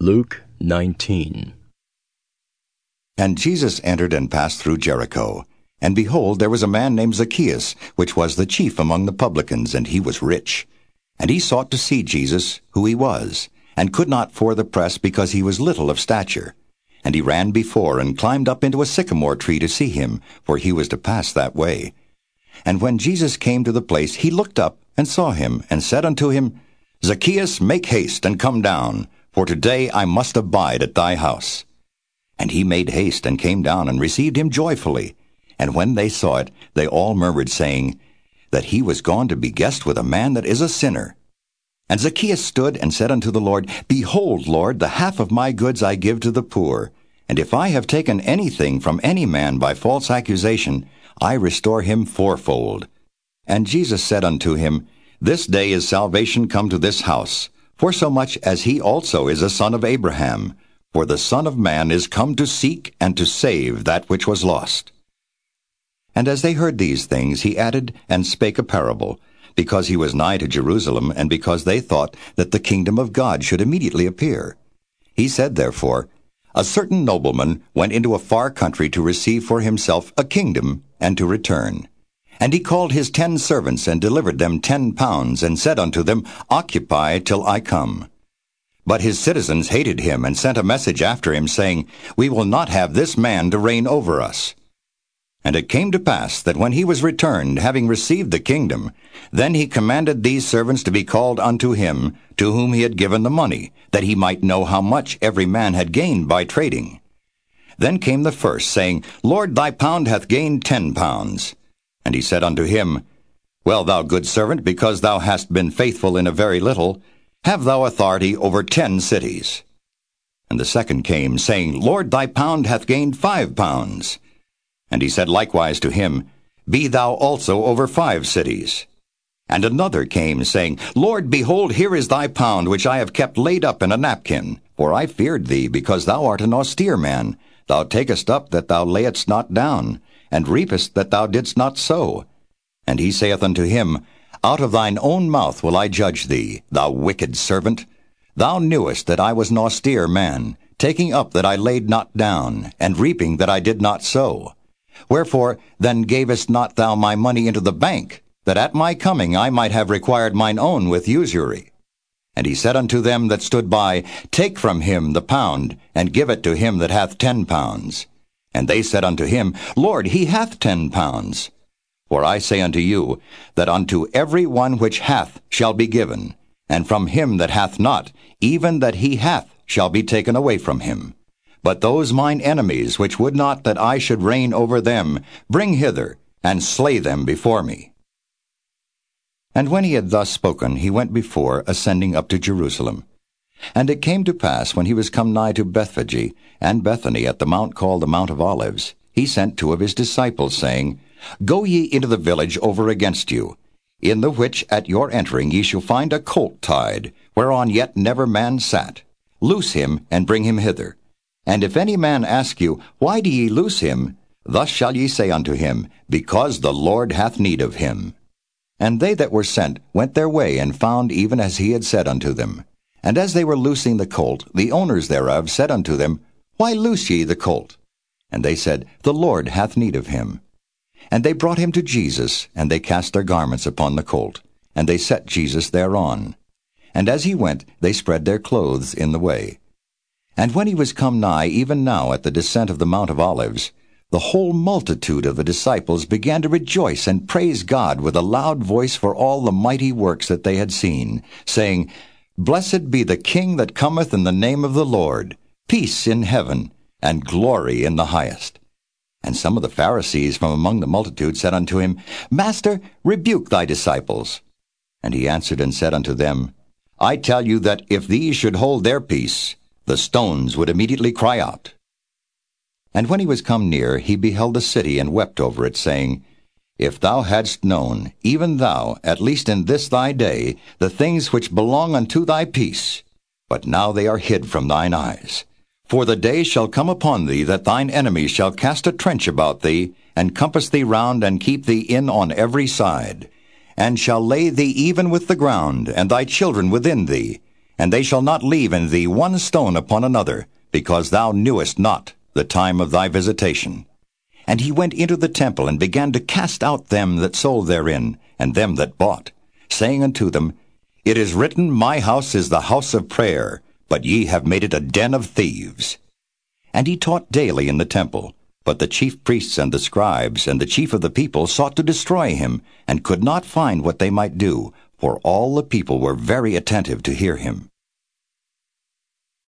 Luke 19. And Jesus entered and passed through Jericho. And behold, there was a man named Zacchaeus, which was the chief among the publicans, and he was rich. And he sought to see Jesus, who he was, and could not for the press, because he was little of stature. And he ran before, and climbed up into a sycamore tree to see him, for he was to pass that way. And when Jesus came to the place, he looked up, and saw him, and said unto him, Zacchaeus, make haste, and come down, for today I must abide at thy house. And he made haste, and came down, and received him joyfully. And when they saw it, they all murmured, saying, That he was gone to be guest with a man that is a sinner. And Zacchaeus stood and said unto the Lord, Behold, Lord, the half of my goods I give to the poor. And if I have taken anything from any man by false accusation, I restore him fourfold. And Jesus said unto him, This day is salvation come to this house, forsomuch as he also is a son of Abraham. For the Son of Man is come to seek and to save that which was lost. And as they heard these things, he added and spake a parable, because he was nigh to Jerusalem, and because they thought that the kingdom of God should immediately appear. He said therefore, A certain nobleman went into a far country to receive for himself a kingdom, and to return. And he called his ten servants, and delivered them ten pounds, and said unto them, Occupy till I come. But his citizens hated him, and sent a message after him, saying, We will not have this man to reign over us. And it came to pass that when he was returned, having received the kingdom, then he commanded these servants to be called unto him, to whom he had given the money, that he might know how much every man had gained by trading. Then came the first, saying, Lord, thy pound hath gained ten pounds. And he said unto him, Well, thou good servant, because thou hast been faithful in a very little, have thou authority over ten cities. And the second came, saying, Lord, thy pound hath gained five pounds. And he said likewise to him, Be thou also over five cities. And another came, saying, Lord, behold, here is thy pound, which I have kept laid up in a napkin. For I feared thee, because thou art an austere man. Thou takest up that thou layest not down, and reapest that thou didst not sow. And he saith unto him, out of thine own mouth will I judge thee, thou wicked servant. Thou knewest that I was an austere man, taking up that I laid not down, and reaping that I did not sow. Wherefore then gavest not thou my money into the bank, that at my coming I might have required mine own with usury? And he said unto them that stood by, Take from him the pound, and give it to him that hath ten pounds. And they said unto him, Lord, he hath ten pounds. For I say unto you, that unto every one which hath shall be given, and from him that hath not, even that he hath shall be taken away from him. But those mine enemies which would not that I should reign over them, bring hither, and slay them before me. And when he had thus spoken, he went before, ascending up to Jerusalem. And it came to pass, when he was come nigh to Bethphage and Bethany at the mount called the Mount of Olives, he sent two of his disciples, saying, Go ye into the village over against you, in the which at your entering ye shall find a colt tied, whereon yet never man sat. Loose him, and bring him hither. And if any man ask you, Why do ye loose him? Thus shall ye say unto him, Because the Lord hath need of him. And they that were sent went their way, and found even as he had said unto them. And as they were loosing the colt, the owners thereof said unto them, Why loose ye the colt? And they said, The Lord hath need of him. And they brought him to Jesus, and they cast their garments upon the colt, and they set Jesus thereon. And as he went, they spread their clothes in the way. And when he was come nigh, even now at the descent of the Mount of Olives, the whole multitude of the disciples began to rejoice and praise God with a loud voice for all the mighty works that they had seen, saying, Blessed be the King that cometh in the name of the Lord, peace in heaven, and glory in the highest. And some of the Pharisees from among the multitude said unto him, Master, rebuke thy disciples. And he answered and said unto them, I tell you that if these should hold their peace, the stones would immediately cry out. And when he was come near, he beheld the city, and wept over it, saying, If thou hadst known, even thou, at least in this thy day, the things which belong unto thy peace, but now they are hid from thine eyes. For the day shall come upon thee that thine enemies shall cast a trench about thee, and compass thee round, and keep thee in on every side, and shall lay thee even with the ground, and thy children within thee, And they shall not leave in thee one stone upon another, because thou knewest not the time of thy visitation. And he went into the temple, and began to cast out them that sold therein, and them that bought, saying unto them, It is written, My house is the house of prayer, but ye have made it a den of thieves. And he taught daily in the temple. But the chief priests and the scribes and the chief of the people sought to destroy him, and could not find what they might do, for all the people were very attentive to hear him.